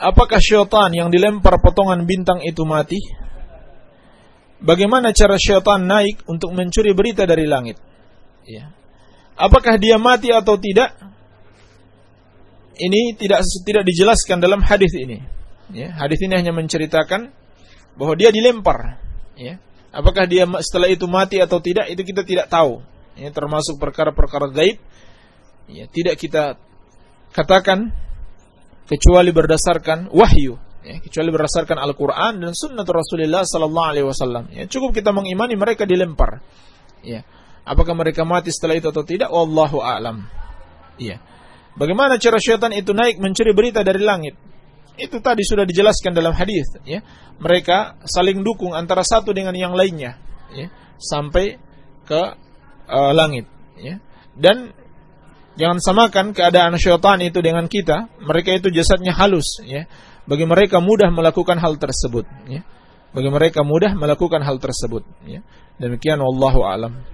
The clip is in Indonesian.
Apakah syaitan yang dilempar potongan bintang itu mati? Bagaimana cara syaitan naik untuk mencuri berita dari langit? Ya. Apakah dia mati atau tidak? Ini tidak tidak dijelaskan dalam hadis ini. Ya, hadis ini hanya menceritakan bahwa dia dilempar. Ya. Apakah dia setelah itu mati atau tidak? Itu kita tidak tahu. Ini termasuk perkara-perkara gaib. Ya, tidak kita katakan kecuali berdasarkan wahyu, ya, kecuali berdasarkan Al-Quran dan Sunnah Rasulullah Sallallahu Alaihi Wasallam. Ya, cukup kita mengimani mereka dilempar. Ya, apakah mereka mati setelah itu atau tidak? Wallahu a'lam. Ya. Bagaimana cara syaitan itu naik mencuri berita dari langit? Itu tadi sudah dijelaskan dalam hadis. Ya, mereka saling dukung antara satu dengan yang lainnya, ya, sampai ke uh, langit. Ya. Dan Jangan samakan keadaan syaitan itu dengan kita. Mereka itu jasadnya halus, ya. Bagi mereka mudah melakukan hal tersebut, ya. Bagi mereka mudah melakukan hal tersebut, ya. Demikian wallahu alam.